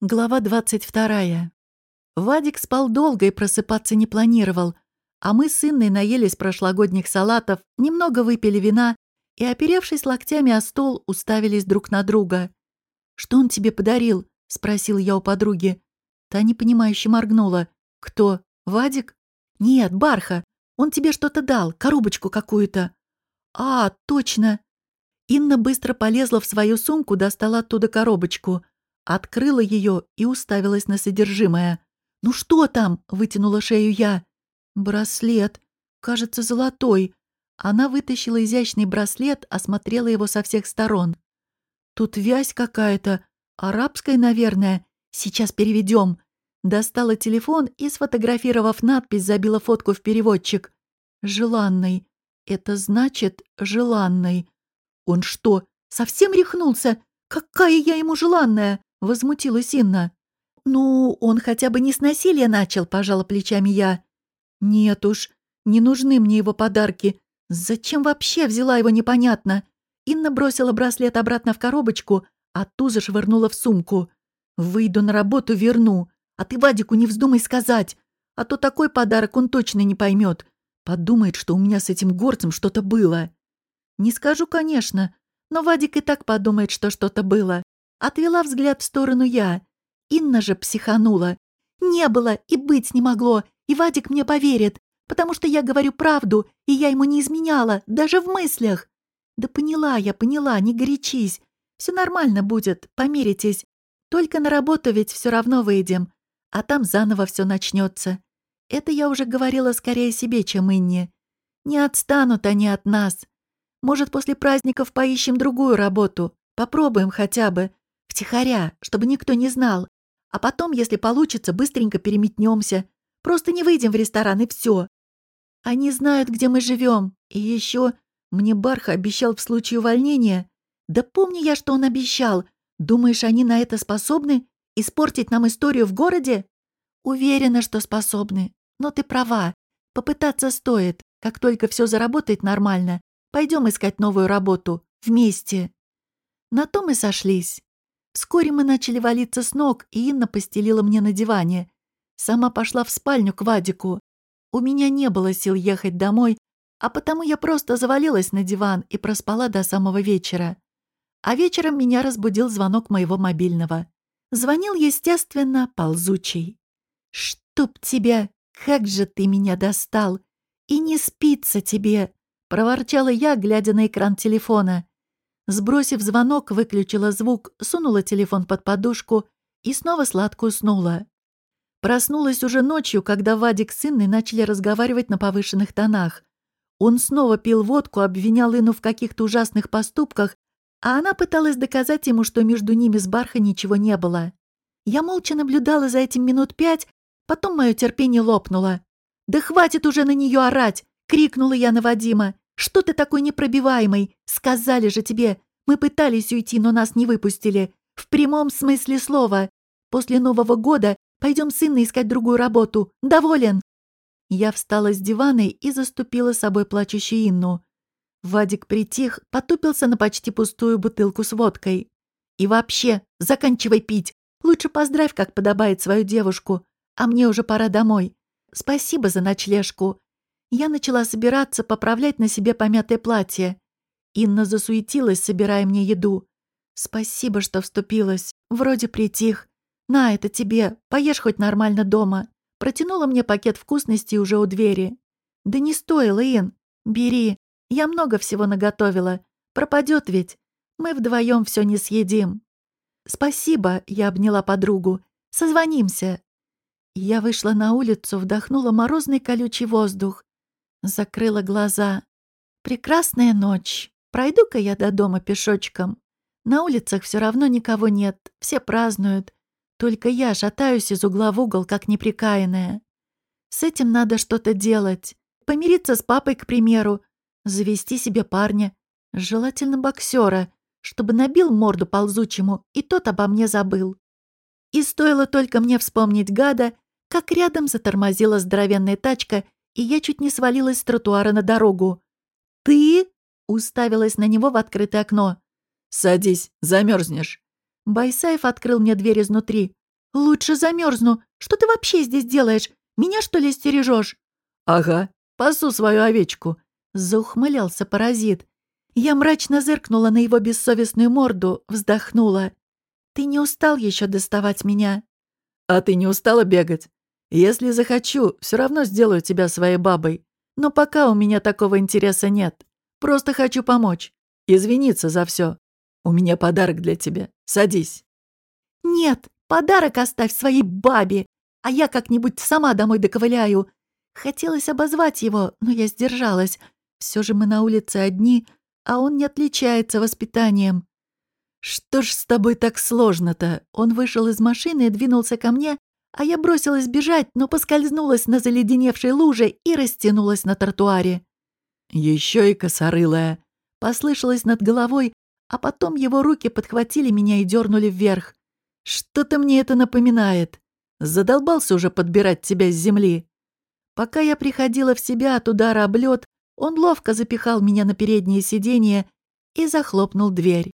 Глава 22. Вадик спал долго и просыпаться не планировал, а мы с Инной наелись прошлогодних салатов, немного выпили вина и, оперевшись локтями о стол, уставились друг на друга. «Что он тебе подарил?» — спросил я у подруги. Та непонимающе моргнула. «Кто? Вадик?» «Нет, Барха. Он тебе что-то дал, коробочку какую-то». «А, точно!» Инна быстро полезла в свою сумку, достала оттуда коробочку — Открыла ее и уставилась на содержимое. «Ну что там?» — вытянула шею я. «Браслет. Кажется, золотой». Она вытащила изящный браслет, осмотрела его со всех сторон. «Тут вязь какая-то. Арабская, наверное. Сейчас переведем». Достала телефон и, сфотографировав надпись, забила фотку в переводчик. «Желанный. Это значит желанный». «Он что, совсем рехнулся? Какая я ему желанная?» — возмутилась Инна. «Ну, он хотя бы не с насилия начал», — пожала плечами я. «Нет уж, не нужны мне его подарки. Зачем вообще взяла его, непонятно?» Инна бросила браслет обратно в коробочку, а ту зашвырнула в сумку. «Выйду на работу, верну. А ты Вадику не вздумай сказать. А то такой подарок он точно не поймет. Подумает, что у меня с этим горцем что-то было». «Не скажу, конечно, но Вадик и так подумает, что что-то было. Отвела взгляд в сторону я. Инна же психанула. «Не было и быть не могло, и Вадик мне поверит, потому что я говорю правду, и я ему не изменяла, даже в мыслях». «Да поняла я, поняла, не горячись. Все нормально будет, помиритесь. Только на работу ведь все равно выйдем, а там заново все начнется. Это я уже говорила скорее себе, чем Инне. Не отстанут они от нас. Может, после праздников поищем другую работу, попробуем хотя бы, Втихаря, чтобы никто не знал. А потом, если получится, быстренько переметнемся. Просто не выйдем в ресторан, и все. Они знают, где мы живем. И еще мне Барха обещал в случае увольнения. Да помню я, что он обещал. Думаешь, они на это способны? Испортить нам историю в городе? Уверена, что способны. Но ты права. Попытаться стоит. Как только все заработает нормально, пойдем искать новую работу. Вместе. На то мы сошлись. Вскоре мы начали валиться с ног, и Инна постелила мне на диване. Сама пошла в спальню к Вадику. У меня не было сил ехать домой, а потому я просто завалилась на диван и проспала до самого вечера. А вечером меня разбудил звонок моего мобильного. Звонил, естественно, ползучий. «Чтоб тебя! Как же ты меня достал! И не спится тебе!» — проворчала я, глядя на экран телефона. Сбросив звонок, выключила звук, сунула телефон под подушку и снова сладко уснула. Проснулась уже ночью, когда Вадик с Инной начали разговаривать на повышенных тонах. Он снова пил водку, обвинял Инну в каких-то ужасных поступках, а она пыталась доказать ему, что между ними с Барха ничего не было. Я молча наблюдала за этим минут пять, потом мое терпение лопнуло. «Да хватит уже на нее орать!» — крикнула я на Вадима. «Что ты такой непробиваемый? Сказали же тебе! Мы пытались уйти, но нас не выпустили. В прямом смысле слова. После Нового года пойдем с Инной искать другую работу. Доволен?» Я встала с дивана и заступила собой плачущую Инну. Вадик притих, потупился на почти пустую бутылку с водкой. «И вообще, заканчивай пить. Лучше поздравь, как подобает свою девушку. А мне уже пора домой. Спасибо за ночлежку. Я начала собираться, поправлять на себе помятое платье. Инна засуетилась, собирая мне еду. «Спасибо, что вступилась. Вроде притих. На, это тебе. Поешь хоть нормально дома». Протянула мне пакет вкусностей уже у двери. «Да не стоило, Ин. Бери. Я много всего наготовила. Пропадет ведь. Мы вдвоем все не съедим». «Спасибо», — я обняла подругу. «Созвонимся». Я вышла на улицу, вдохнула морозный колючий воздух. Закрыла глаза. Прекрасная ночь. Пройду-ка я до дома пешочком. На улицах все равно никого нет, все празднуют. Только я шатаюсь из угла в угол, как неприкаянная. С этим надо что-то делать. Помириться с папой, к примеру. Завести себе парня. Желательно боксера, чтобы набил морду ползучему, и тот обо мне забыл. И стоило только мне вспомнить гада, как рядом затормозила здоровенная тачка и я чуть не свалилась с тротуара на дорогу. «Ты?» — уставилась на него в открытое окно. «Садись, замерзнешь». Байсаев открыл мне дверь изнутри. «Лучше замерзну. Что ты вообще здесь делаешь? Меня, что ли, стережешь?» «Ага, пасу свою овечку», — заухмылялся паразит. Я мрачно зыркнула на его бессовестную морду, вздохнула. «Ты не устал еще доставать меня?» «А ты не устала бегать? Если захочу, все равно сделаю тебя своей бабой. Но пока у меня такого интереса нет. Просто хочу помочь. Извиниться за все. У меня подарок для тебя. Садись». «Нет, подарок оставь своей бабе, а я как-нибудь сама домой доковыляю». Хотелось обозвать его, но я сдержалась. Все же мы на улице одни, а он не отличается воспитанием. «Что ж с тобой так сложно-то?» Он вышел из машины и двинулся ко мне, а я бросилась бежать, но поскользнулась на заледеневшей луже и растянулась на тротуаре. Еще и косорылая. Послышалось над головой, а потом его руки подхватили меня и дернули вверх. Что-то мне это напоминает. Задолбался уже подбирать тебя с земли. Пока я приходила в себя от удара об лед, он ловко запихал меня на переднее сиденье и захлопнул дверь.